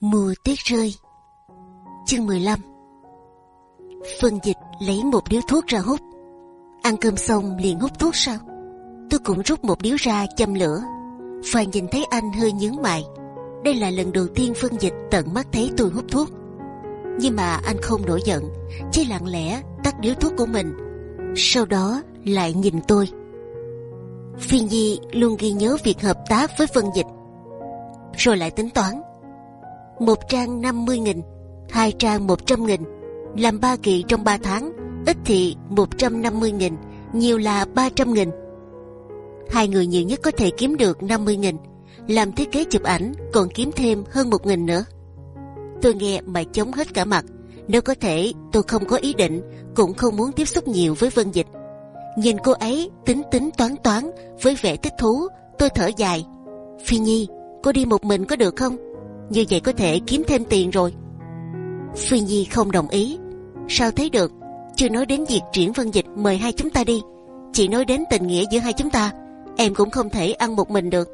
Mùa tuyết rơi. Chương 15 Phân dịch lấy một điếu thuốc ra hút. Ăn cơm xong liền hút thuốc sao Tôi cũng rút một điếu ra châm lửa. Và nhìn thấy anh hơi nhướng mày. Đây là lần đầu tiên phân dịch tận mắt thấy tôi hút thuốc. Nhưng mà anh không nổi giận. Chỉ lặng lẽ tắt điếu thuốc của mình. Sau đó lại nhìn tôi. Phi Nhi luôn ghi nhớ việc hợp tác với phân dịch. Rồi lại tính toán một trang 50 nghìn, hai trang 100 nghìn, làm ba kỳ trong 3 tháng, ít thì 150 nghìn, nhiều là 300 nghìn. Hai người nhiều nhất có thể kiếm được 50 nghìn, làm thiết kế chụp ảnh còn kiếm thêm hơn một nghìn nữa. Tôi nghe mà chống hết cả mặt. Nếu có thể, tôi không có ý định, cũng không muốn tiếp xúc nhiều với Vân Dịch. Nhìn cô ấy tính tính toán toán với vẻ thích thú, tôi thở dài. Phi Nhi, cô đi một mình có được không? Như vậy có thể kiếm thêm tiền rồi. Phi Nhi không đồng ý. Sao thấy được? Chưa nói đến việc triển vân dịch mời hai chúng ta đi. Chỉ nói đến tình nghĩa giữa hai chúng ta. Em cũng không thể ăn một mình được.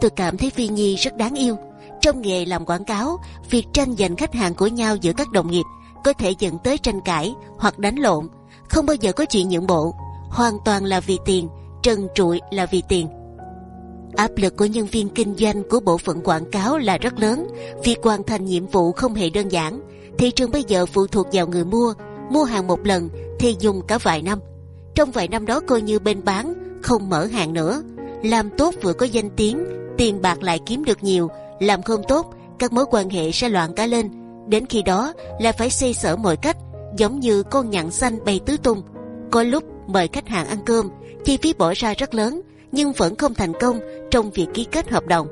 Tôi cảm thấy Phi Nhi rất đáng yêu. Trong nghề làm quảng cáo, việc tranh giành khách hàng của nhau giữa các đồng nghiệp có thể dẫn tới tranh cãi hoặc đánh lộn. Không bao giờ có chuyện nhượng bộ. Hoàn toàn là vì tiền, trần trụi là vì tiền Áp lực của nhân viên kinh doanh của bộ phận quảng cáo là rất lớn. Việc hoàn thành nhiệm vụ không hề đơn giản. Thị trường bây giờ phụ thuộc vào người mua. Mua hàng một lần thì dùng cả vài năm. Trong vài năm đó coi như bên bán không mở hàng nữa. Làm tốt vừa có danh tiếng, tiền bạc lại kiếm được nhiều. Làm không tốt, các mối quan hệ sẽ loạn cả lên. Đến khi đó là phải xây sở mọi cách, giống như con nhạn xanh bay tứ tung. Có lúc mời khách hàng ăn cơm, chi phí bỏ ra rất lớn nhưng vẫn không thành công trong việc ký kết hợp đồng.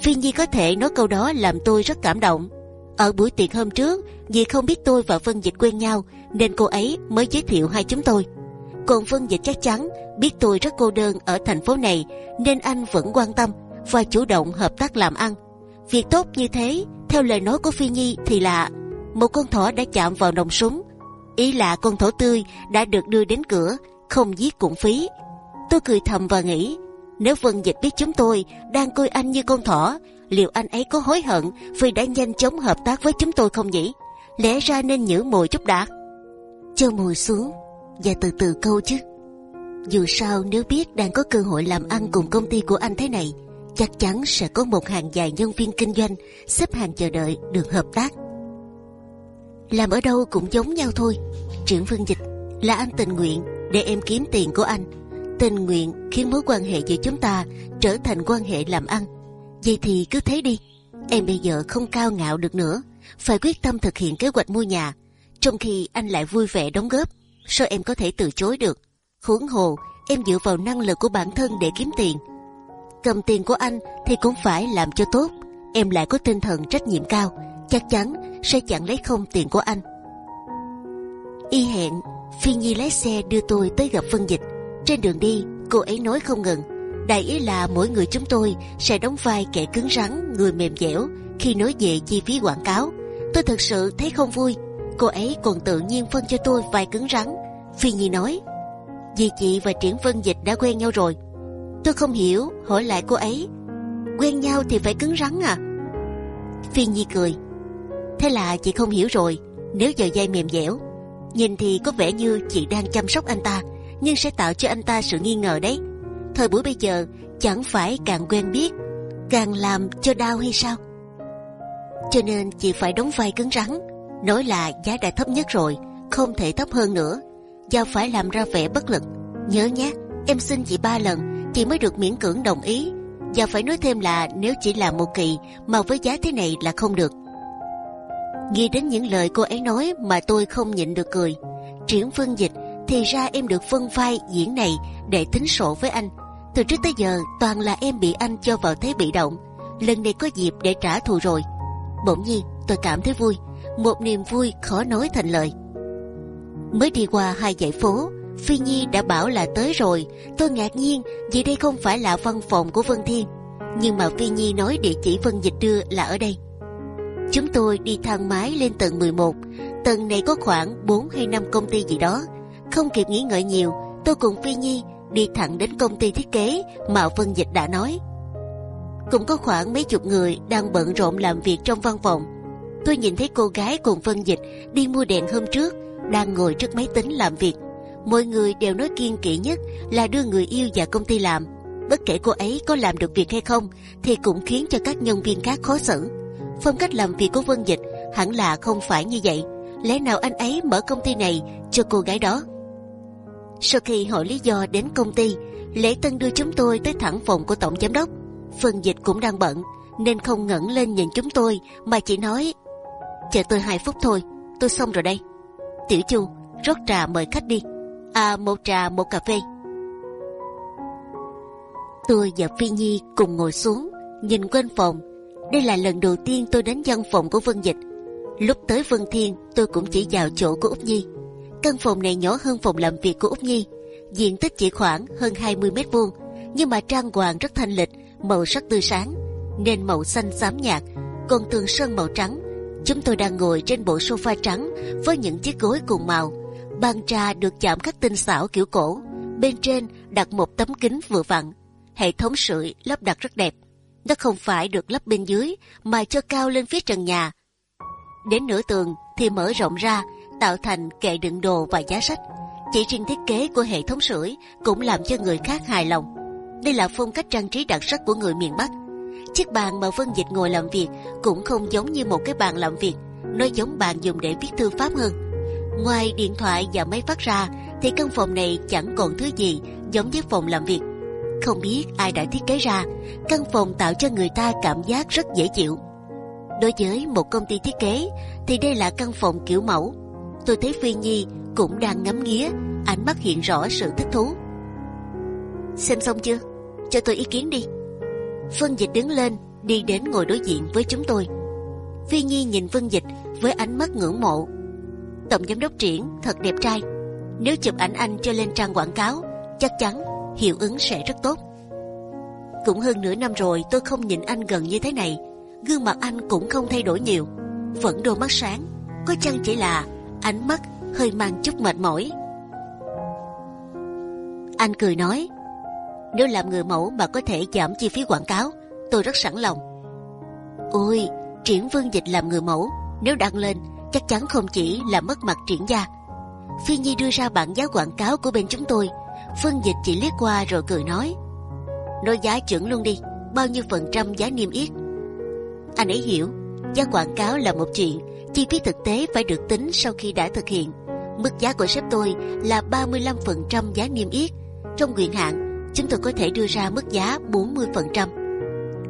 Phi Nhi có thể nói câu đó làm tôi rất cảm động. Ở buổi tiệc hôm trước, vì không biết tôi và Vân Dịch quen nhau, nên cô ấy mới giới thiệu hai chúng tôi. Còn Vân Dịch chắc chắn biết tôi rất cô đơn ở thành phố này, nên anh vẫn quan tâm và chủ động hợp tác làm ăn. Việc tốt như thế, theo lời nói của Phi Nhi thì là một con thỏ đã chạm vào nòng súng. Ý là con thỏ tươi đã được đưa đến cửa, không giết cũng phí. Tôi cười thầm và nghĩ nếu Vân Dịch biết chúng tôi đang coi anh như con thỏ, liệu anh ấy có hối hận vì đã nhanh chóng hợp tác với chúng tôi không nhỉ? Lẽ ra nên nhử mùi chút đã. Cho mùi xuống và từ từ câu chứ. Dù sao nếu biết đang có cơ hội làm ăn cùng công ty của anh thế này, chắc chắn sẽ có một hàng dài nhân viên kinh doanh xếp hàng chờ đợi được hợp tác. Làm ở đâu cũng giống nhau thôi. Triển Vân Dịch là anh tình nguyện để em kiếm tiền của anh tình nguyện khiến mối quan hệ giữa chúng ta trở thành quan hệ làm ăn. Vậy thì cứ thế đi. Em bây giờ không cao ngạo được nữa, phải quyết tâm thực hiện kế hoạch mua nhà. Trong khi anh lại vui vẻ đóng góp, sao em có thể từ chối được? Huống hồ, em dựa vào năng lực của bản thân để kiếm tiền. Cầm tiền của anh thì cũng phải làm cho tốt. Em lại có tinh thần trách nhiệm cao, chắc chắn sẽ chẳng lấy không tiền của anh. Y hẹn, Phi Nhi lái xe đưa tôi tới gặp Vân Dịch trên đường đi, cô ấy nói không ngừng. Đại ý là mỗi người chúng tôi sẽ đóng vai kẻ cứng rắn, người mềm dẻo khi nói về chi phí quảng cáo. Tôi thật sự thấy không vui. Cô ấy còn tự nhiên phân cho tôi vai cứng rắn. Phi Nhi nói, vì chị và Triển Vân Dịch đã quen nhau rồi. Tôi không hiểu, hỏi lại cô ấy, quen nhau thì phải cứng rắn à? Phi Nhi cười, thế là chị không hiểu rồi. Nếu giờ dây mềm dẻo, nhìn thì có vẻ như chị đang chăm sóc anh ta nhưng sẽ tạo cho anh ta sự nghi ngờ đấy. Thời buổi bây giờ chẳng phải càng quen biết, càng làm cho đau hay sao? Cho nên chị phải đóng vai cứng rắn, nói là giá đã thấp nhất rồi, không thể thấp hơn nữa, và phải làm ra vẻ bất lực. Nhớ nhé, em xin chị ba lần, chị mới được miễn cưỡng đồng ý, và phải nói thêm là nếu chỉ làm một kỳ mà với giá thế này là không được. Nghe đến những lời cô ấy nói mà tôi không nhịn được cười. Triển Phương Dịch thì ra em được phân vai diễn này để tính sổ với anh. Từ trước tới giờ toàn là em bị anh cho vào thế bị động. Lần này có dịp để trả thù rồi. Bỗng nhiên tôi cảm thấy vui, một niềm vui khó nói thành lời. Mới đi qua hai dãy phố, Phi Nhi đã bảo là tới rồi. Tôi ngạc nhiên vì đây không phải là văn phòng của Vân Thiên, nhưng mà Phi Nhi nói địa chỉ Vân Dịch đưa là ở đây. Chúng tôi đi thang máy lên tầng 11 Tầng này có khoảng 4 hay 5 công ty gì đó không kịp nghĩ ngợi nhiều, tôi cùng Phi Nhi đi thẳng đến công ty thiết kế mà Vân Dịch đã nói. cũng có khoảng mấy chục người đang bận rộn làm việc trong văn phòng. Tôi nhìn thấy cô gái cùng Vân Dịch đi mua đèn hôm trước đang ngồi trước máy tính làm việc. Mọi người đều nói kiên kỵ nhất là đưa người yêu vào công ty làm. Bất kể cô ấy có làm được việc hay không, thì cũng khiến cho các nhân viên khác khó xử. Phong cách làm việc của Vân Dịch hẳn là không phải như vậy. Lẽ nào anh ấy mở công ty này cho cô gái đó? Sau khi hỏi lý do đến công ty, lễ tân đưa chúng tôi tới thẳng phòng của tổng giám đốc. Vân Dịch cũng đang bận nên không ngẩng lên nhìn chúng tôi mà chỉ nói chờ tôi hai phút thôi, tôi xong rồi đây. Tiểu Chu rót trà mời khách đi. À một trà một cà phê. Tôi và Phi Nhi cùng ngồi xuống, nhìn quanh phòng. Đây là lần đầu tiên tôi đến văn phòng của Vân Dịch. Lúc tới Vân Thiên, tôi cũng chỉ vào chỗ của Úc Nhi. Căn phòng này nhỏ hơn phòng làm việc của Úc Nhi, diện tích chỉ khoảng hơn 20 mét vuông, nhưng mà trang hoàng rất thanh lịch, màu sắc tươi sáng, nên màu xanh xám nhạt, còn tường sơn màu trắng. Chúng tôi đang ngồi trên bộ sofa trắng với những chiếc gối cùng màu. Bàn trà được chạm khắc tinh xảo kiểu cổ, bên trên đặt một tấm kính vừa vặn hệ thống sưởi lắp đặt rất đẹp. Nó không phải được lắp bên dưới mà cho cao lên phía trần nhà. Đến nửa tường thì mở rộng ra tạo thành kệ đựng đồ và giá sách. Chỉ riêng thiết kế của hệ thống sưởi cũng làm cho người khác hài lòng. Đây là phong cách trang trí đặc sắc của người miền Bắc. Chiếc bàn mà Vân Dịch ngồi làm việc cũng không giống như một cái bàn làm việc, nó giống bàn dùng để viết thư pháp hơn. Ngoài điện thoại và máy phát ra, thì căn phòng này chẳng còn thứ gì giống với phòng làm việc. Không biết ai đã thiết kế ra, căn phòng tạo cho người ta cảm giác rất dễ chịu. Đối với một công ty thiết kế, thì đây là căn phòng kiểu mẫu. Tôi thấy Phi Nhi cũng đang ngắm nghía, ánh mắt hiện rõ sự thích thú. Xem xong chưa? Cho tôi ý kiến đi. Vân Dịch đứng lên, đi đến ngồi đối diện với chúng tôi. Phi Nhi nhìn Vân Dịch với ánh mắt ngưỡng mộ. Tổng giám đốc triển thật đẹp trai. Nếu chụp ảnh anh cho lên trang quảng cáo, chắc chắn hiệu ứng sẽ rất tốt. Cũng hơn nửa năm rồi tôi không nhìn anh gần như thế này. Gương mặt anh cũng không thay đổi nhiều, vẫn đôi mắt sáng. Có chăng chỉ là ánh mắt hơi mang chút mệt mỏi. Anh cười nói, nếu làm người mẫu mà có thể giảm chi phí quảng cáo, tôi rất sẵn lòng. Ôi, triển vương dịch làm người mẫu, nếu đăng lên chắc chắn không chỉ là mất mặt triển gia. Phi Nhi đưa ra bản giá quảng cáo của bên chúng tôi Phương Dịch chỉ liếc qua rồi cười nói Nói giá chuẩn luôn đi Bao nhiêu phần trăm giá niêm yết Anh ấy hiểu Giá quảng cáo là một chuyện Chi phí thực tế phải được tính sau khi đã thực hiện Mức giá của sếp tôi là 35% giá niêm yết Trong quyền hạn Chúng tôi có thể đưa ra mức giá 40%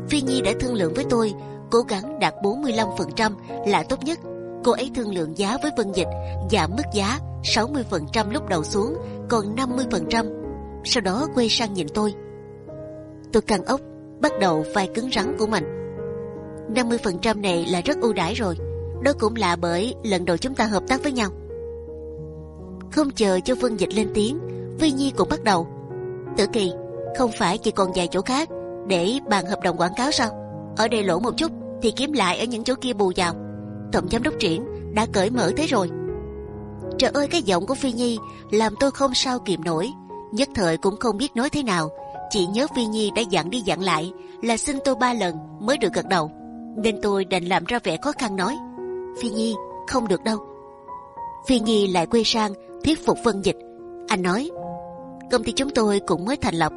Phi Nhi đã thương lượng với tôi Cố gắng đạt 45% là tốt nhất Cô ấy thương lượng giá với Vân Dịch Giảm mức giá 60% lúc đầu xuống còn 50%. Sau đó quay sang nhìn tôi. Tôi căng ốc, bắt đầu vai cứng rắn của mình. 50% này là rất ưu đãi rồi. Đó cũng là bởi lần đầu chúng ta hợp tác với nhau. Không chờ cho Vân Dịch lên tiếng, Vi Nhi cũng bắt đầu. Tử Kỳ, không phải chỉ còn vài chỗ khác để bàn hợp đồng quảng cáo sao? Ở đây lỗ một chút thì kiếm lại ở những chỗ kia bù vào. Tổng giám đốc triển đã cởi mở thế rồi Trời ơi cái giọng của Phi Nhi làm tôi không sao kìm nổi. Nhất thời cũng không biết nói thế nào. Chỉ nhớ Phi Nhi đã dặn đi dặn lại là xin tôi ba lần mới được gật đầu. Nên tôi đành làm ra vẻ khó khăn nói. Phi Nhi không được đâu. Phi Nhi lại quay sang thuyết phục Vân Dịch. Anh nói công ty chúng tôi cũng mới thành lập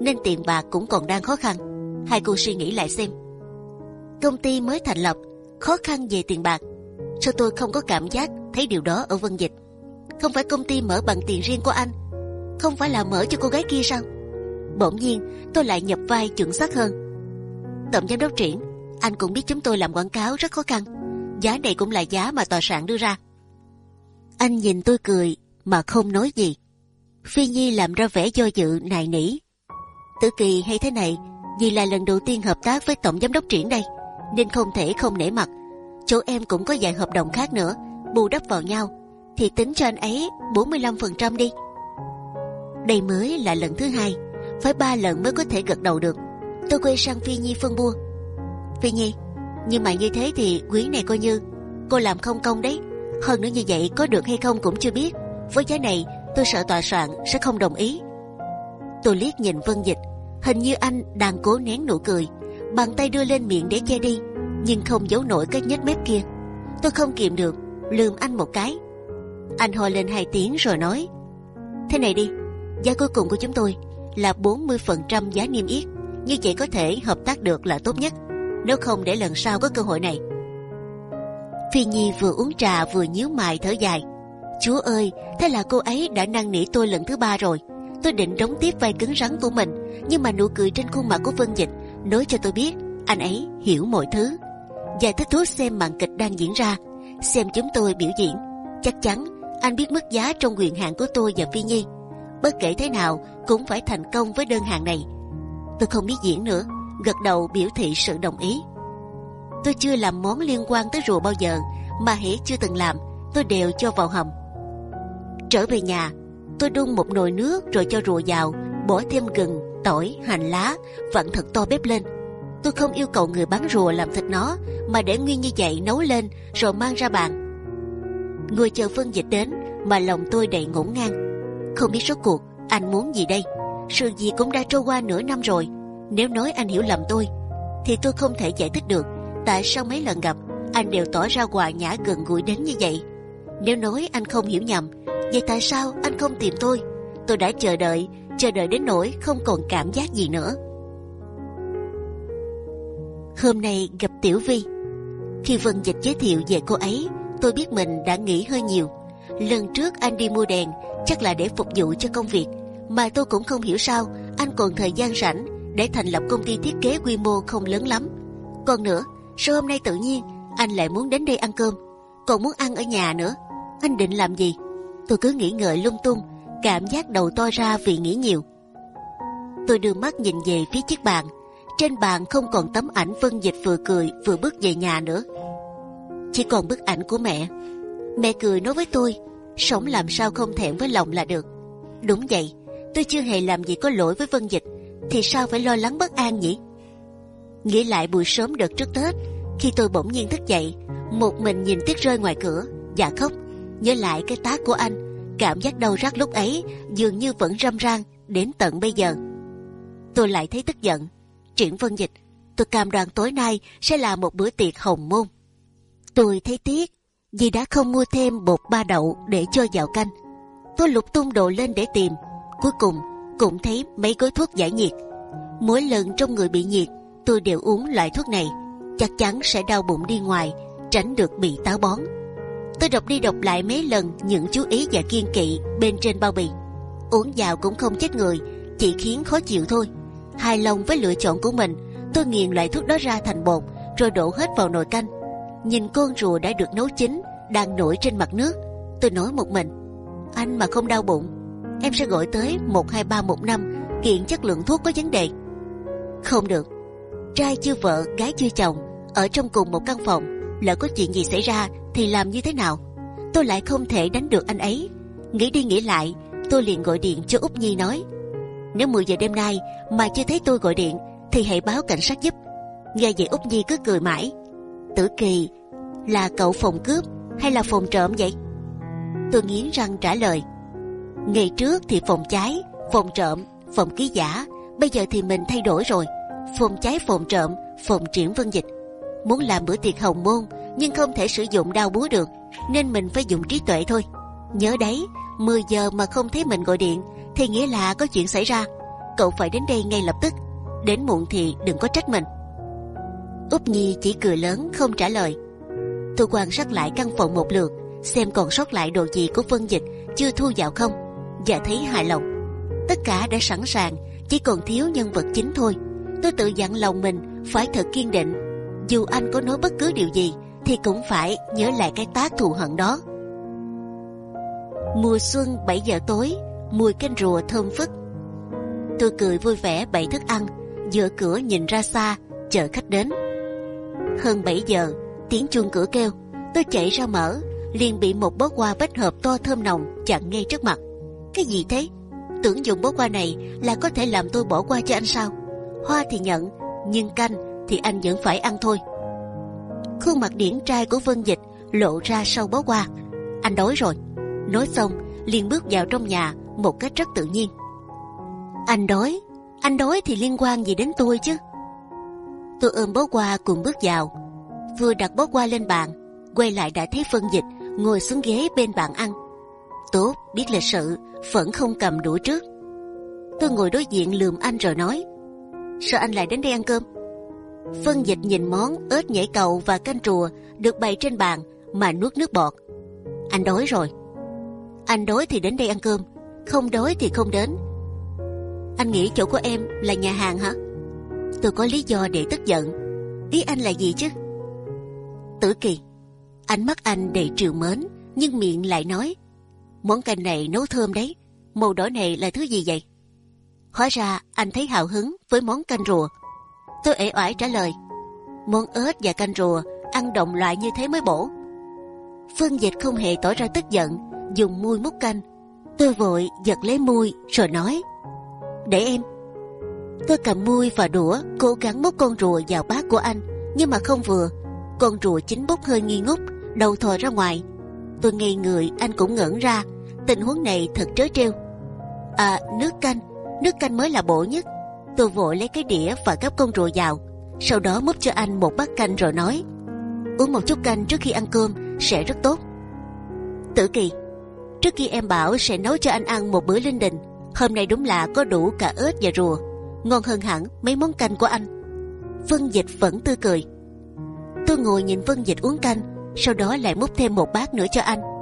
nên tiền bạc cũng còn đang khó khăn. Hai cô suy nghĩ lại xem. Công ty mới thành lập khó khăn về tiền bạc. Sao tôi không có cảm giác thấy điều đó ở Vân Dịch? không phải công ty mở bằng tiền riêng của anh, không phải là mở cho cô gái kia sao? Bỗng nhiên tôi lại nhập vai chuẩn xác hơn. Tổng giám đốc triển, anh cũng biết chúng tôi làm quảng cáo rất khó khăn, giá này cũng là giá mà tòa soạn đưa ra. Anh nhìn tôi cười mà không nói gì. Phi Nhi làm ra vẻ do dự nài nỉ. Tử kỳ hay thế này, vì là lần đầu tiên hợp tác với tổng giám đốc triển đây, nên không thể không nể mặt. Chỗ em cũng có vài hợp đồng khác nữa, bù đắp vào nhau thì tính cho anh ấy 45% đi. Đây mới là lần thứ hai, phải ba lần mới có thể gật đầu được. Tôi quay sang Phi Nhi phân bua. Phi Nhi, nhưng mà như thế thì quý này coi như cô làm không công đấy. Hơn nữa như vậy có được hay không cũng chưa biết. Với giá này tôi sợ tòa soạn sẽ không đồng ý. Tôi liếc nhìn Vân Dịch, hình như anh đang cố nén nụ cười, bàn tay đưa lên miệng để che đi, nhưng không giấu nổi cái nhếch mép kia. Tôi không kiềm được, lườm anh một cái. Anh ho lên hai tiếng rồi nói: thế này đi, giá cuối cùng của chúng tôi là 40% giá niêm yết, như vậy có thể hợp tác được là tốt nhất. Nếu không để lần sau có cơ hội này. Phi Nhi vừa uống trà vừa nhíu mày thở dài. Chúa ơi, thế là cô ấy đã năn nỉ tôi lần thứ ba rồi. Tôi định đóng tiếp vai cứng rắn của mình, nhưng mà nụ cười trên khuôn mặt của Vân Dịch nói cho tôi biết anh ấy hiểu mọi thứ và thích thú xem màn kịch đang diễn ra, xem chúng tôi biểu diễn. Chắc chắn anh biết mức giá trong quyền hạn của tôi và Phi Nhi. Bất kể thế nào cũng phải thành công với đơn hàng này. Tôi không biết diễn nữa, gật đầu biểu thị sự đồng ý. Tôi chưa làm món liên quan tới rùa bao giờ, mà hễ chưa từng làm, tôi đều cho vào hầm. Trở về nhà, tôi đun một nồi nước rồi cho rùa vào, bỏ thêm gừng, tỏi, hành lá, vặn thật to bếp lên. Tôi không yêu cầu người bán rùa làm thịt nó, mà để nguyên như vậy nấu lên rồi mang ra bàn. Người chờ phân dịch đến, mà lòng tôi đầy ngổn ngang. Không biết rốt cuộc anh muốn gì đây? Sự gì cũng đã trôi qua nửa năm rồi. Nếu nói anh hiểu lầm tôi, thì tôi không thể giải thích được tại sao mấy lần gặp anh đều tỏ ra hòa nhã gần gũi đến như vậy. Nếu nói anh không hiểu nhầm, vậy tại sao anh không tìm tôi? Tôi đã chờ đợi, chờ đợi đến nỗi không còn cảm giác gì nữa. Hôm nay gặp Tiểu Vi, khi Vân Dịch giới thiệu về cô ấy, tôi biết mình đã nghĩ hơi nhiều. Lần trước anh đi mua đèn chắc là để phục vụ cho công việc, mà tôi cũng không hiểu sao anh còn thời gian rảnh để thành lập công ty thiết kế quy mô không lớn lắm. Còn nữa, sao hôm nay tự nhiên anh lại muốn đến đây ăn cơm, còn muốn ăn ở nhà nữa? Anh định làm gì? Tôi cứ nghĩ ngợi lung tung, cảm giác đầu to ra vì nghĩ nhiều. Tôi đưa mắt nhìn về phía chiếc bàn. Trên bàn không còn tấm ảnh Vân Dịch vừa cười vừa bước về nhà nữa, chỉ còn bức ảnh của mẹ. Mẹ cười nói với tôi, sống làm sao không thẹn với lòng là được. Đúng vậy, tôi chưa hề làm gì có lỗi với Vân Dịch, thì sao phải lo lắng bất an nhỉ? Nghĩ lại buổi sớm đợt trước Tết, khi tôi bỗng nhiên thức dậy, một mình nhìn tuyết rơi ngoài cửa, và khóc. Nhớ lại cái tá của anh, cảm giác đau rát lúc ấy dường như vẫn râm ran đến tận bây giờ. Tôi lại thấy tức giận. Triển Vân Dịch, tôi cam đoan tối nay sẽ là một bữa tiệc hồng môn. Tôi thấy tiếc vì đã không mua thêm bột ba đậu để cho vào canh. Tôi lục tung đồ lên để tìm, cuối cùng cũng thấy mấy gói thuốc giải nhiệt. Mỗi lần trong người bị nhiệt, tôi đều uống loại thuốc này, chắc chắn sẽ đau bụng đi ngoài, tránh được bị táo bón. Tôi đọc đi đọc lại mấy lần những chú ý và kiên kỵ bên trên bao bì. Uống vào cũng không chết người, chỉ khiến khó chịu thôi. Hài lòng với lựa chọn của mình, tôi nghiền loại thuốc đó ra thành bột, rồi đổ hết vào nồi canh. Nhìn con rùa đã được nấu chín, đang nổi trên mặt nước, tôi nói một mình: anh mà không đau bụng, em sẽ gọi tới một hai ba một năm kiện chất lượng thuốc có vấn đề. Không được, trai chưa vợ, gái chưa chồng, ở trong cùng một căn phòng, lỡ có chuyện gì xảy ra thì làm như thế nào? Tôi lại không thể đánh được anh ấy. Nghĩ đi nghĩ lại, tôi liền gọi điện cho út nhi nói: nếu 10 giờ đêm nay mà chưa thấy tôi gọi điện, thì hãy báo cảnh sát giúp. Nghe vậy út nhi cứ cười mãi. Tử kỳ là cậu phòng cướp hay là phòng trộm vậy? Tôi nghiến răng trả lời. Ngày trước thì phòng cháy, phòng trộm, phòng ký giả, bây giờ thì mình thay đổi rồi. Phòng cháy, phòng trộm, phòng triển vân dịch. Muốn làm bữa tiệc hồng môn nhưng không thể sử dụng đao búa được, nên mình phải dùng trí tuệ thôi. Nhớ đấy, 10 giờ mà không thấy mình gọi điện thì nghĩa là có chuyện xảy ra. Cậu phải đến đây ngay lập tức. Đến muộn thì đừng có trách mình. úp Nhi chỉ cười lớn không trả lời. Tôi quan sát lại căn phòng một lượt, xem còn sót lại đồ gì của Vân Dịch chưa thu vào không, và thấy hài lòng. Tất cả đã sẵn sàng, chỉ còn thiếu nhân vật chính thôi. Tôi tự dặn lòng mình phải thật kiên định. Dù anh có nói bất cứ điều gì, thì cũng phải nhớ lại cái tác thù hận đó. Mùa xuân 7 giờ tối, mùi canh rùa thơm phức. Tôi cười vui vẻ bày thức ăn, dựa cửa nhìn ra xa, chờ khách đến. Hơn 7 giờ, tiếng chuông cửa kêu, tôi chạy ra mở, liền bị một bó hoa bách hợp to thơm nồng chặn ngay trước mặt. Cái gì thế? Tưởng dùng bó hoa này là có thể làm tôi bỏ qua cho anh sao? Hoa thì nhận, nhưng canh thì anh vẫn phải ăn thôi. Khuôn mặt điển trai của Vân Dịch lộ ra sau bó hoa. Anh đói rồi. Nói xong, liền bước vào trong nhà một cách rất tự nhiên. Anh đói, anh đói thì liên quan gì đến tôi chứ? Tôi ôm bó hoa cùng bước vào, vừa đặt bó hoa lên bàn, quay lại đã thấy phân dịch ngồi xuống ghế bên bàn ăn. Tốt, biết lịch sự, vẫn không cầm đũa trước. Tôi ngồi đối diện lườm anh rồi nói, sao anh lại đến đây ăn cơm? Phân dịch nhìn món ớt nhảy cầu và canh trùa được bày trên bàn mà nuốt nước bọt. Anh đói rồi. Anh đói thì đến đây ăn cơm, không đói thì không đến. Anh nghĩ chỗ của em là nhà hàng hả? Tôi có lý do để tức giận. Ý anh là gì chứ? Tử kỳ, ánh mắt anh đầy trìu mến, nhưng miệng lại nói: món canh này nấu thơm đấy. Màu đỏ này là thứ gì vậy? Hóa ra anh thấy hào hứng với món canh rùa. Tôi ể oải trả lời: món ớt và canh rùa ăn đồng loại như thế mới bổ. Phương Dịch không hề tỏ ra tức giận, dùng môi múc canh. Tôi vội giật lấy môi rồi nói: để em. Tôi cầm môi và đũa, cố gắng múc con rùa vào bát của anh, nhưng mà không vừa. Con rùa chính bốc hơi nghi ngút, đầu thò ra ngoài. Tôi ngây người, anh cũng ngẩn ra. Tình huống này thật trớ trêu. À, nước canh, nước canh mới là bổ nhất. Tôi vội lấy cái đĩa và gắp con rùa vào, sau đó múc cho anh một bát canh rồi nói: uống một chút canh trước khi ăn cơm sẽ rất tốt. Tử Kỳ, trước khi em bảo sẽ nấu cho anh ăn một bữa linh đình, hôm nay đúng là có đủ cả ớt và rùa, ngon hơn hẳn mấy món canh của anh. Vân Dịch vẫn tươi cười. Tôi ngồi nhìn Vân Dịch uống canh, sau đó lại múc thêm một bát nữa cho anh.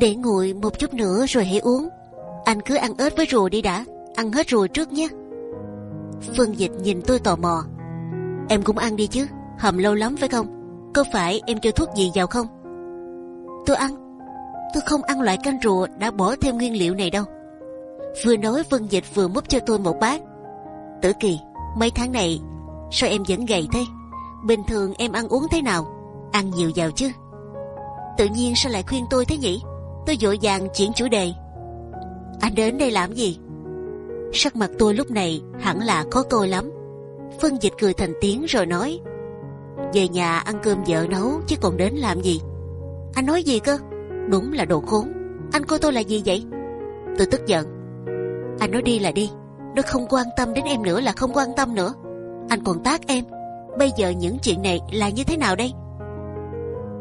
Để nguội một chút nữa rồi hãy uống. Anh cứ ăn ớt với rùa đi đã, ăn hết rùa trước nhé. Phương Dịch nhìn tôi tò mò. Em cũng ăn đi chứ, hầm lâu lắm phải không? Có phải em cho thuốc gì vào không? Tôi ăn. Tôi không ăn loại canh rùa đã bỏ thêm nguyên liệu này đâu vừa nói Phương Dịch vừa múc cho tôi một bát. Tử Kỳ, mấy tháng này sao em vẫn gầy thế? Bình thường em ăn uống thế nào? Ăn nhiều vào chứ? Tự nhiên sao lại khuyên tôi thế nhỉ? Tôi vội vàng chuyển chủ đề. Anh đến đây làm gì? Sắc mặt tôi lúc này hẳn là khó coi lắm. phân Dịch cười thành tiếng rồi nói: về nhà ăn cơm vợ nấu chứ còn đến làm gì? Anh nói gì cơ? Đúng là đồ khốn. Anh coi tôi là gì vậy? Tôi tức giận anh nói đi là đi nó không quan tâm đến em nữa là không quan tâm nữa anh còn tác em bây giờ những chuyện này là như thế nào đây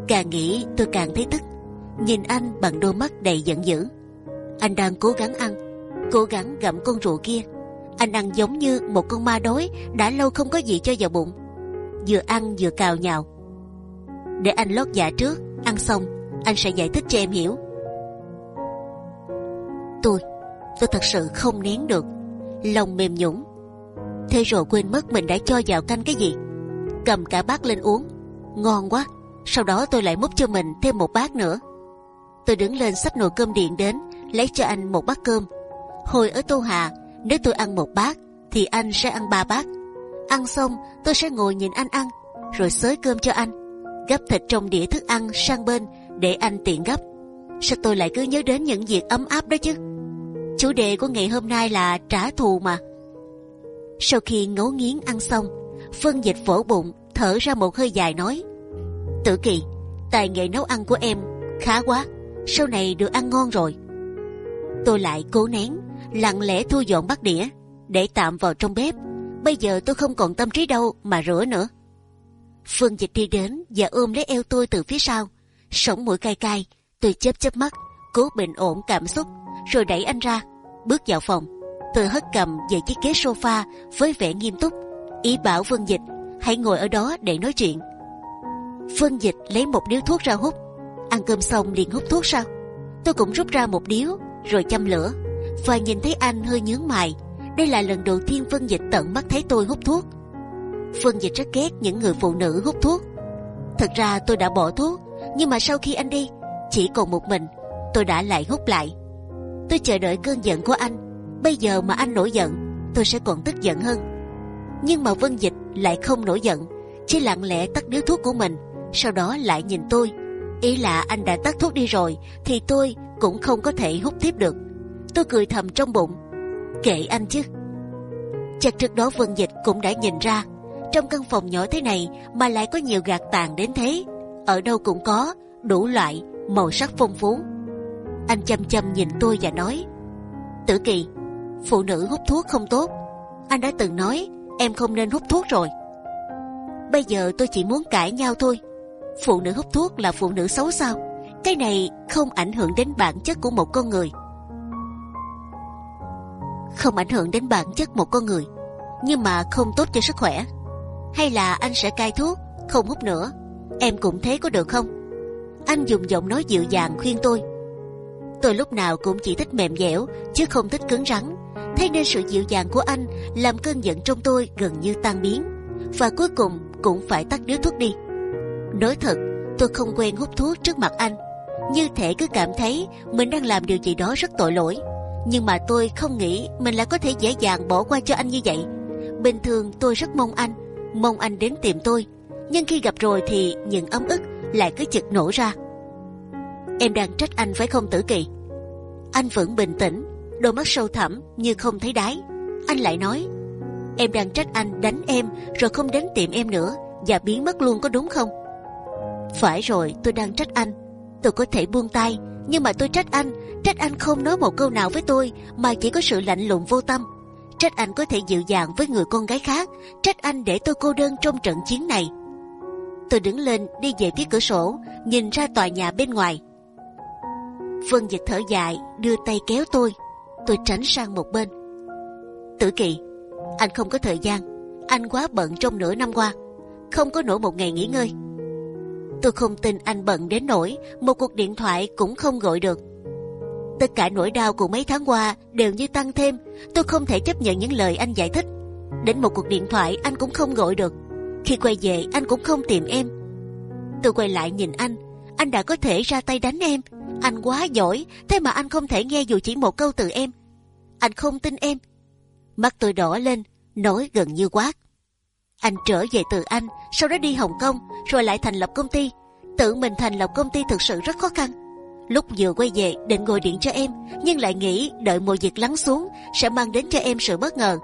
càng nghĩ tôi càng thấy tức nhìn anh bằng đôi mắt đầy giận dữ. Anh đang cố gắng ăn cố gắng gặm con rùa kia. Anh ăn giống như một con ma đói đã lâu không có gì cho vào bụng. Vừa ăn vừa cào nhào. Để anh lót dạ trước ăn xong anh sẽ giải thích cho em hiểu. Tôi tôi thật sự không nén được, lòng mềm nhũn. Thế rồi quên mất mình đã cho vào canh cái gì, cầm cả bát lên uống, ngon quá. Sau đó tôi lại múc cho mình thêm một bát nữa. Tôi đứng lên xách nồi cơm điện đến, lấy cho anh một bát cơm. Hồi ở Tô Hà, nếu tôi ăn một bát, thì anh sẽ ăn ba bát. Ăn xong, tôi sẽ ngồi nhìn anh ăn, rồi xới cơm cho anh, gấp thịt trong đĩa thức ăn sang bên để anh tiện gấp. Sao tôi lại cứ nhớ đến những việc ấm áp đó chứ? Chủ đề của ngày hôm nay là trả thù mà. Sau khi ngấu nghiến ăn xong, phân dịch vỗ bụng thở ra một hơi dài nói: Tử Kỳ, tài nghệ nấu ăn của em khá quá, sau này được ăn ngon rồi. Tôi lại cố nén, lặng lẽ thu dọn bát đĩa để tạm vào trong bếp. Bây giờ tôi không còn tâm trí đâu mà rửa nữa. Phương Dịch đi đến và ôm lấy eo tôi từ phía sau, sống mũi cay cay. Tôi chớp chớp mắt, cố bình ổn cảm xúc rồi đẩy anh ra, bước vào phòng. Tôi hất cầm về chiếc ghế sofa với vẻ nghiêm túc, ý bảo Phương Dịch hãy ngồi ở đó để nói chuyện. Phương Dịch lấy một điếu thuốc ra hút, ăn cơm xong liền hút thuốc sao? Tôi cũng rút ra một điếu rồi châm lửa và nhìn thấy anh hơi nhướng mày. Đây là lần đầu tiên Vân Dịch tận mắt thấy tôi hút thuốc. Vân Dịch rất ghét những người phụ nữ hút thuốc. Thật ra tôi đã bỏ thuốc, nhưng mà sau khi anh đi, chỉ còn một mình, tôi đã lại hút lại. Tôi chờ đợi cơn giận của anh. Bây giờ mà anh nổi giận, tôi sẽ còn tức giận hơn. Nhưng mà Vân Dịch lại không nổi giận, chỉ lặng lẽ tắt điếu thuốc của mình, sau đó lại nhìn tôi. Ý là anh đã tắt thuốc đi rồi, thì tôi cũng không có thể hút tiếp được. Tôi cười thầm trong bụng, kệ anh chứ. Chắc trước đó Vân Dịch cũng đã nhìn ra, trong căn phòng nhỏ thế này mà lại có nhiều gạt tàn đến thế, ở đâu cũng có đủ loại màu sắc phong phú anh chăm chăm nhìn tôi và nói: Tử Kỳ, phụ nữ hút thuốc không tốt. Anh đã từng nói em không nên hút thuốc rồi. Bây giờ tôi chỉ muốn cãi nhau thôi. Phụ nữ hút thuốc là phụ nữ xấu sao? Cái này không ảnh hưởng đến bản chất của một con người. Không ảnh hưởng đến bản chất một con người, nhưng mà không tốt cho sức khỏe. Hay là anh sẽ cai thuốc, không hút nữa? Em cũng thế có được không? Anh dùng giọng nói dịu dàng khuyên tôi. Tôi lúc nào cũng chỉ thích mềm dẻo chứ không thích cứng rắn. Thế nên sự dịu dàng của anh làm cơn giận trong tôi gần như tan biến và cuối cùng cũng phải tắt điếu thuốc đi. Nói thật, tôi không quen hút thuốc trước mặt anh, như thể cứ cảm thấy mình đang làm điều gì đó rất tội lỗi. Nhưng mà tôi không nghĩ mình lại có thể dễ dàng bỏ qua cho anh như vậy. Bình thường tôi rất mong anh, mong anh đến tìm tôi, nhưng khi gặp rồi thì những ấm ức lại cứ chực nổ ra. Em đang trách anh phải không Tử Kỳ? Anh vẫn bình tĩnh, đôi mắt sâu thẳm như không thấy đáy. Anh lại nói, em đang trách anh đánh em rồi không đến tìm em nữa và biến mất luôn có đúng không? Phải rồi, tôi đang trách anh. Tôi có thể buông tay, nhưng mà tôi trách anh, trách anh không nói một câu nào với tôi mà chỉ có sự lạnh lùng vô tâm. Trách anh có thể dịu dàng với người con gái khác, trách anh để tôi cô đơn trong trận chiến này. Tôi đứng lên đi về phía cửa sổ, nhìn ra tòa nhà bên ngoài. Vân Dịch thở dài, đưa tay kéo tôi. Tôi tránh sang một bên. Tử Kỳ, anh không có thời gian. Anh quá bận trong nửa năm qua, không có nổi một ngày nghỉ ngơi. Tôi không tin anh bận đến nỗi một cuộc điện thoại cũng không gọi được. Tất cả nỗi đau của mấy tháng qua đều như tăng thêm. Tôi không thể chấp nhận những lời anh giải thích. Đến một cuộc điện thoại anh cũng không gọi được. Khi quay về anh cũng không tìm em. Tôi quay lại nhìn anh. Anh đã có thể ra tay đánh em. Anh quá giỏi, thế mà anh không thể nghe dù chỉ một câu từ em. Anh không tin em. Mắt tôi đỏ lên, nói gần như quát. Anh trở về từ Anh, sau đó đi Hồng Kông, rồi lại thành lập công ty. Tự mình thành lập công ty thực sự rất khó khăn. Lúc vừa quay về định gọi điện cho em, nhưng lại nghĩ đợi mùa dịch lắng xuống sẽ mang đến cho em sự bất ngờ.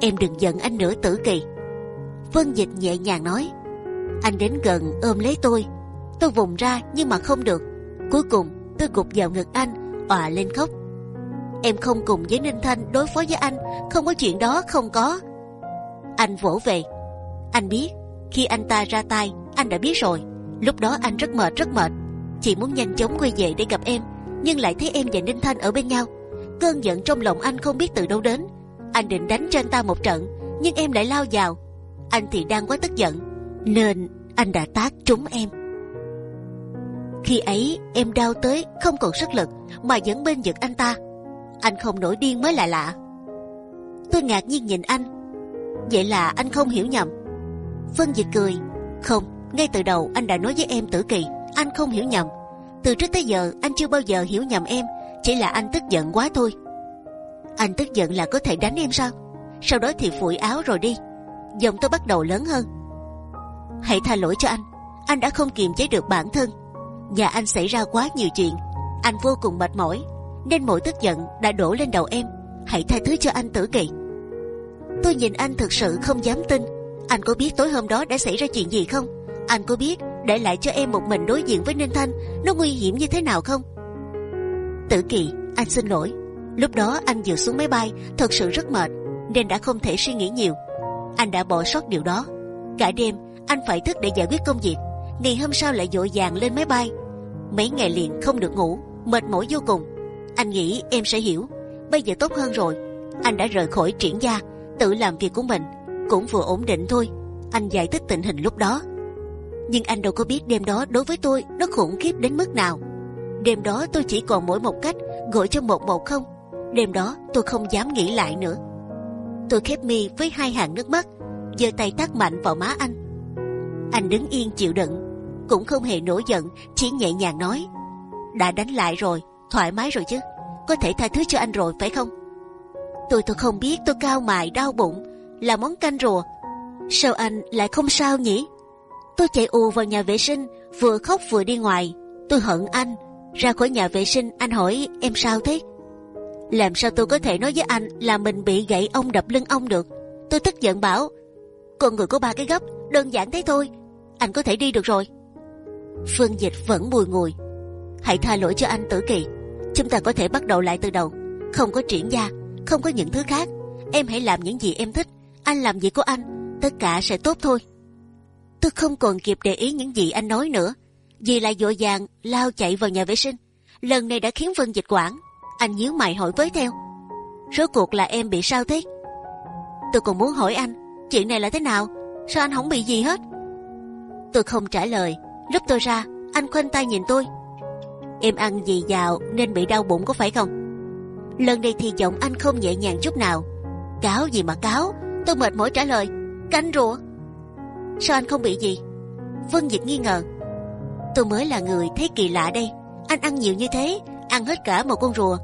Em đừng giận anh nữa Tử Kỳ. Vân Dịch nhẹ nhàng nói. Anh đến gần ôm lấy tôi. Tôi vùng ra nhưng mà không được. Cuối cùng tôi gục vào ngực anh, òa lên khóc. Em không cùng với Ninh Thanh đối phó với anh, không có chuyện đó không có. Anh vỗ về. Anh biết khi anh ta ra tay, anh đã biết rồi. Lúc đó anh rất mệt rất mệt, chỉ muốn nhanh chóng quay về để gặp em, nhưng lại thấy em và Ninh Thanh ở bên nhau. Cơn giận trong lòng anh không biết từ đâu đến. Anh định đánh cho anh ta một trận, nhưng em lại lao vào. Anh thì đang quá tức giận, nên anh đã tác trúng em. Khi ấy em đau tới không còn sức lực mà vẫn bên giật anh ta. Anh không nổi điên mới là lạ. Tôi ngạc nhiên nhìn anh. Vậy là anh không hiểu nhầm. Vân Dịch cười. Không, ngay từ đầu anh đã nói với em Tử Kỳ, anh không hiểu nhầm. Từ trước tới giờ anh chưa bao giờ hiểu nhầm em, chỉ là anh tức giận quá thôi. Anh tức giận là có thể đánh em sao? Sau đó thì phủi áo rồi đi. Giọng tôi bắt đầu lớn hơn. Hãy tha lỗi cho anh. Anh đã không kiềm chế được bản thân và anh xảy ra quá nhiều chuyện. Anh vô cùng mệt mỏi nên mỗi tức giận đã đổ lên đầu em. Hãy tha thứ cho anh Tử Kỳ. Tôi nhìn anh thực sự không dám tin. Anh có biết tối hôm đó đã xảy ra chuyện gì không? Anh có biết để lại cho em một mình đối diện với Ninh Thanh nó nguy hiểm như thế nào không? Tử Kỳ, anh xin lỗi. Lúc đó anh vừa xuống máy bay, thật sự rất mệt, nên đã không thể suy nghĩ nhiều. Anh đã bỏ sót điều đó. Cả đêm anh phải thức để giải quyết công việc. Ngày hôm sau lại dội vàng lên máy bay. Mấy ngày liền không được ngủ, mệt mỏi vô cùng. Anh nghĩ em sẽ hiểu. Bây giờ tốt hơn rồi. Anh đã rời khỏi triển gia, tự làm việc của mình, cũng vừa ổn định thôi. Anh giải thích tình hình lúc đó. Nhưng anh đâu có biết đêm đó đối với tôi nó khủng khiếp đến mức nào. Đêm đó tôi chỉ còn mỗi một cách gọi cho một một không. Đêm đó tôi không dám nghĩ lại nữa. Tôi khép mi với hai hàng nước mắt, giơ tay tát mạnh vào má anh. Anh đứng yên chịu đựng, cũng không hề nổi giận, chỉ nhẹ nhàng nói: đã đánh lại rồi, thoải mái rồi chứ, có thể tha thứ cho anh rồi phải không? Tôi tôi không biết tôi cao mài đau bụng là món canh rùa. Sao anh lại không sao nhỉ? Tôi chạy ù vào nhà vệ sinh, vừa khóc vừa đi ngoài. Tôi hận anh. Ra khỏi nhà vệ sinh, anh hỏi em sao thế? Làm sao tôi có thể nói với anh là mình bị gãy ông đập lưng ông được? Tôi tức giận bảo, con người có ba cái gấp, đơn giản thế thôi. Anh có thể đi được rồi. Phương Dịch vẫn bùi ngùi. Hãy tha lỗi cho anh Tử Kỳ. Chúng ta có thể bắt đầu lại từ đầu. Không có triển gia, không có những thứ khác. Em hãy làm những gì em thích. Anh làm gì của anh, tất cả sẽ tốt thôi. Tôi không còn kịp để ý những gì anh nói nữa. vì lại vội vàng lao chạy vào nhà vệ sinh. Lần này đã khiến Vân dịch quản. Anh nhíu mày hỏi với theo. Rốt cuộc là em bị sao thế? Tôi còn muốn hỏi anh, chuyện này là thế nào? Sao anh không bị gì hết? Tôi không trả lời. Lúc tôi ra, anh khoanh tay nhìn tôi. Em ăn gì vào nên bị đau bụng có phải không? Lần này thì giọng anh không nhẹ nhàng chút nào. Cáo gì mà cáo? Tôi mệt mỏi trả lời. Canh rùa. Sao anh không bị gì? Vân Dịch nghi ngờ. Tôi mới là người thấy kỳ lạ đây. Anh ăn nhiều như thế, ăn hết cả một con rùa.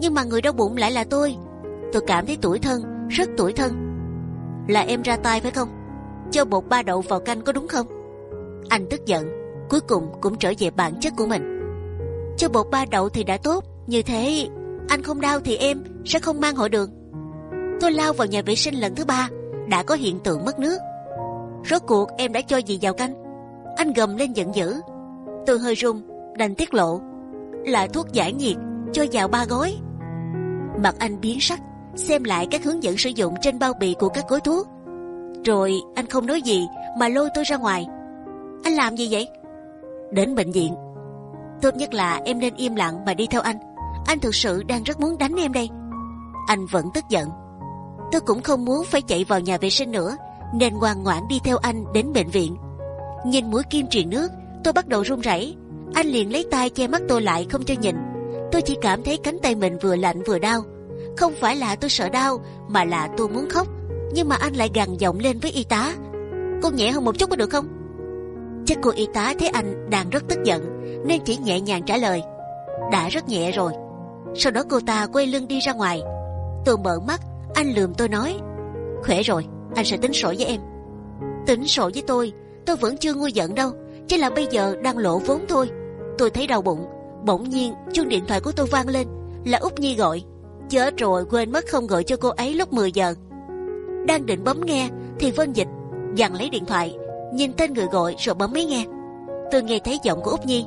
Nhưng mà người đau bụng lại là tôi. Tôi cảm thấy tủi thân, rất tủi thân. Là em ra tay phải không? Cho bột ba đậu vào canh có đúng không? Anh tức giận, cuối cùng cũng trở về bản chất của mình. Cho bột ba đậu thì đã tốt, như thế anh không đau thì em sẽ không mang hội đường. Tôi lao vào nhà vệ sinh lần thứ ba, đã có hiện tượng mất nước. Rốt cuộc em đã cho gì vào canh? Anh gầm lên giận dữ. Tôi hơi run, đành tiết lộ. Là thuốc giải nhiệt, cho vào ba gói. Mặt anh biến sắc, xem lại các hướng dẫn sử dụng trên bao bì của các gói thuốc. Rồi anh không nói gì mà lôi tôi ra ngoài. Anh làm gì vậy? Đến bệnh viện. Tốt nhất là em nên im lặng mà đi theo anh. Anh thực sự đang rất muốn đánh em đây. Anh vẫn tức giận. Tôi cũng không muốn phải chạy vào nhà vệ sinh nữa, nên ngoan ngoãn đi theo anh đến bệnh viện. Nhìn mũi kim truyền nước, tôi bắt đầu run rẩy. Anh liền lấy tay che mắt tôi lại không cho nhìn. Tôi chỉ cảm thấy cánh tay mình vừa lạnh vừa đau. Không phải là tôi sợ đau, mà là tôi muốn khóc. Nhưng mà anh lại gằn giọng lên với y tá. Cô nhẹ hơn một chút có được không? Chắc cô y tá thấy anh đang rất tức giận, nên chỉ nhẹ nhàng trả lời. Đã rất nhẹ rồi. Sau đó cô ta quay lưng đi ra ngoài. Tôi mở mắt, anh lườm tôi nói. Khỏe rồi, anh sẽ tính sổ với em. Tính sổ với tôi, tôi vẫn chưa nguôi giận đâu. Chỉ là bây giờ đang lộ vốn thôi. Tôi thấy đau bụng. Bỗng nhiên chuông điện thoại của tôi vang lên, là út nhi gọi. Chết rồi quên mất không gọi cho cô ấy lúc 10 giờ. Đang định bấm nghe thì Vân Dịch dằn lấy điện thoại, nhìn tên người gọi rồi bấm máy nghe. Tôi nghe thấy giọng của út nhi.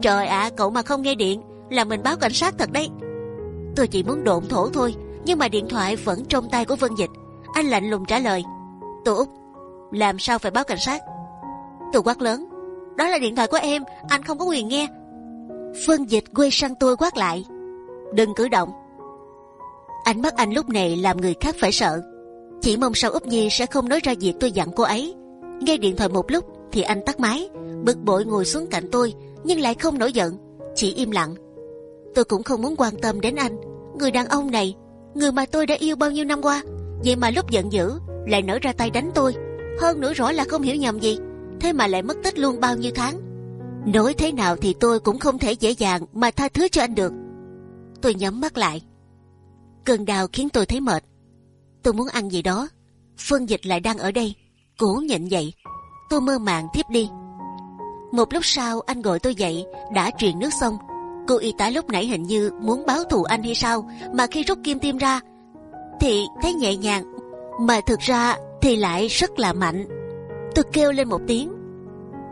Trời ạ, cậu mà không nghe điện là mình báo cảnh sát thật đấy. Tôi chỉ muốn độn thổ thôi, nhưng mà điện thoại vẫn trong tay của Vân Dịch. Anh lạnh lùng trả lời. Tôi út, làm sao phải báo cảnh sát? Tôi quát lớn. Đó là điện thoại của em, anh không có quyền nghe. Vân Dịch quay sang tôi quát lại. Đừng cử động. Ánh mắt anh lúc này làm người khác phải sợ. Chỉ mong sao Úc Nhi sẽ không nói ra việc tôi dặn cô ấy. Nghe điện thoại một lúc thì anh tắt máy, bực bội ngồi xuống cạnh tôi, nhưng lại không nổi giận, chỉ im lặng. Tôi cũng không muốn quan tâm đến anh, người đàn ông này, người mà tôi đã yêu bao nhiêu năm qua, vậy mà lúc giận dữ lại nở ra tay đánh tôi. Hơn nữa rõ là không hiểu nhầm gì, thế mà lại mất tích luôn bao nhiêu tháng. Nói thế nào thì tôi cũng không thể dễ dàng mà tha thứ cho anh được. Tôi nhắm mắt lại. Cơn đau khiến tôi thấy mệt. Tôi muốn ăn gì đó. Phân dịch lại đang ở đây. Cố nhịn dậy. Tôi mơ màng thiếp đi. Một lúc sau anh gọi tôi dậy, đã truyền nước xong. Cô y tá lúc nãy hình như muốn báo thù anh hay sao, mà khi rút kim tiêm ra, thì thấy nhẹ nhàng, mà thực ra thì lại rất là mạnh. Tôi kêu lên một tiếng.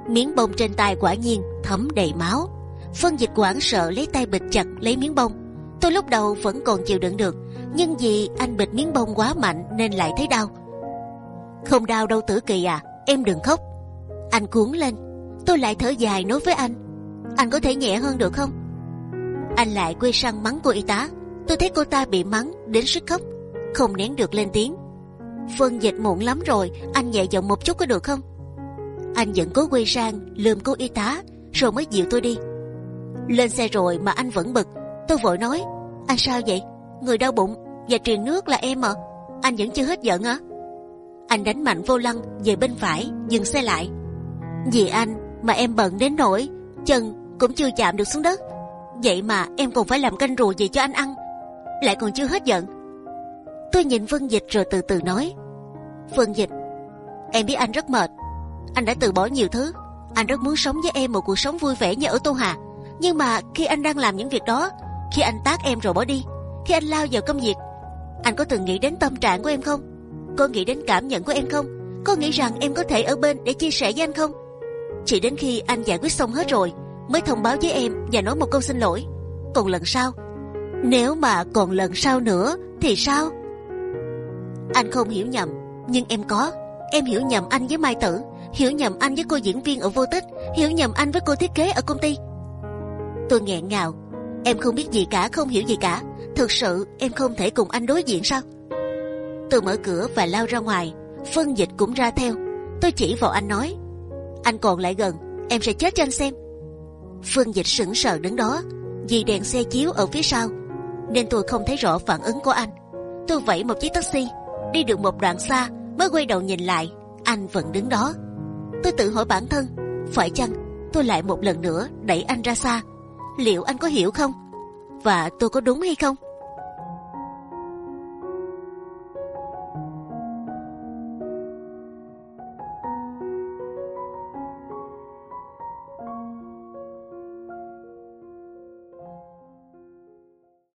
Miếng bông trên tay quả nhiên thấm đầy máu. Phân dịch hoảng sợ lấy tay bịt chặt lấy miếng bông. Tôi lúc đầu vẫn còn chịu đựng được, nhưng vì anh bịt miếng bông quá mạnh nên lại thấy đau. Không đau đâu tử kỳ à, em đừng khóc. Anh cuốn lên, tôi lại thở dài nói với anh, anh có thể nhẹ hơn được không? Anh lại quay sang mắng cô y tá. Tôi thấy cô ta bị mắng đến sức khóc, không nén được lên tiếng. Vâng, Phân dịch muộn lắm rồi, anh nhẹ giọng một chút có được không? Anh vẫn cố quay sang lườm cô y tá, rồi mới dịu tôi đi. Lên xe rồi mà anh vẫn bực, tôi vội nói, anh sao vậy? Người đau bụng và truyền nước là em à? Anh vẫn chưa hết giận à? Anh đánh mạnh vô lăng về bên phải, dừng xe lại. Vì anh mà em bận đến nỗi chân cũng chưa chạm được xuống đất. Vậy mà em còn phải làm canh rùa gì cho anh ăn, lại còn chưa hết giận. Tôi nhìn Vân Dịch rồi từ từ nói, Vân Dịch, em biết anh rất mệt, anh đã từ bỏ nhiều thứ, anh rất muốn sống với em một cuộc sống vui vẻ như ở Tô Hà. Nhưng mà khi anh đang làm những việc đó, khi anh tác em rồi bỏ đi, khi anh lao vào công việc, anh có từng nghĩ đến tâm trạng của em không? Có nghĩ đến cảm nhận của em không? Có nghĩ rằng em có thể ở bên để chia sẻ với anh không? Chỉ đến khi anh giải quyết xong hết rồi, mới thông báo với em và nói một câu xin lỗi. Còn lần sau, nếu mà còn lần sau nữa thì sao? Anh không hiểu nhầm, nhưng em có. Em hiểu nhầm anh với Mai Tử. hiểu nhầm anh với cô diễn viên ở vô tích, hiểu nhầm anh với cô thiết kế ở công ty. Tôi nghẹn ngào, em không biết gì cả, không hiểu gì cả. Thực sự em không thể cùng anh đối diện sao? Tôi mở cửa và lao ra ngoài, phân dịch cũng ra theo. Tôi chỉ vào anh nói, anh còn lại gần, em sẽ chết cho anh xem. Phương dịch sững sờ đứng đó, vì đèn xe chiếu ở phía sau, nên tôi không thấy rõ phản ứng của anh. Tôi vẫy một chiếc taxi, đi được một đoạn xa mới quay đầu nhìn lại, anh vẫn đứng đó. Tôi tự hỏi bản thân, phải chăng tôi lại một lần nữa đẩy anh ra xa? Liệu anh có hiểu không? Và tôi có đúng hay không?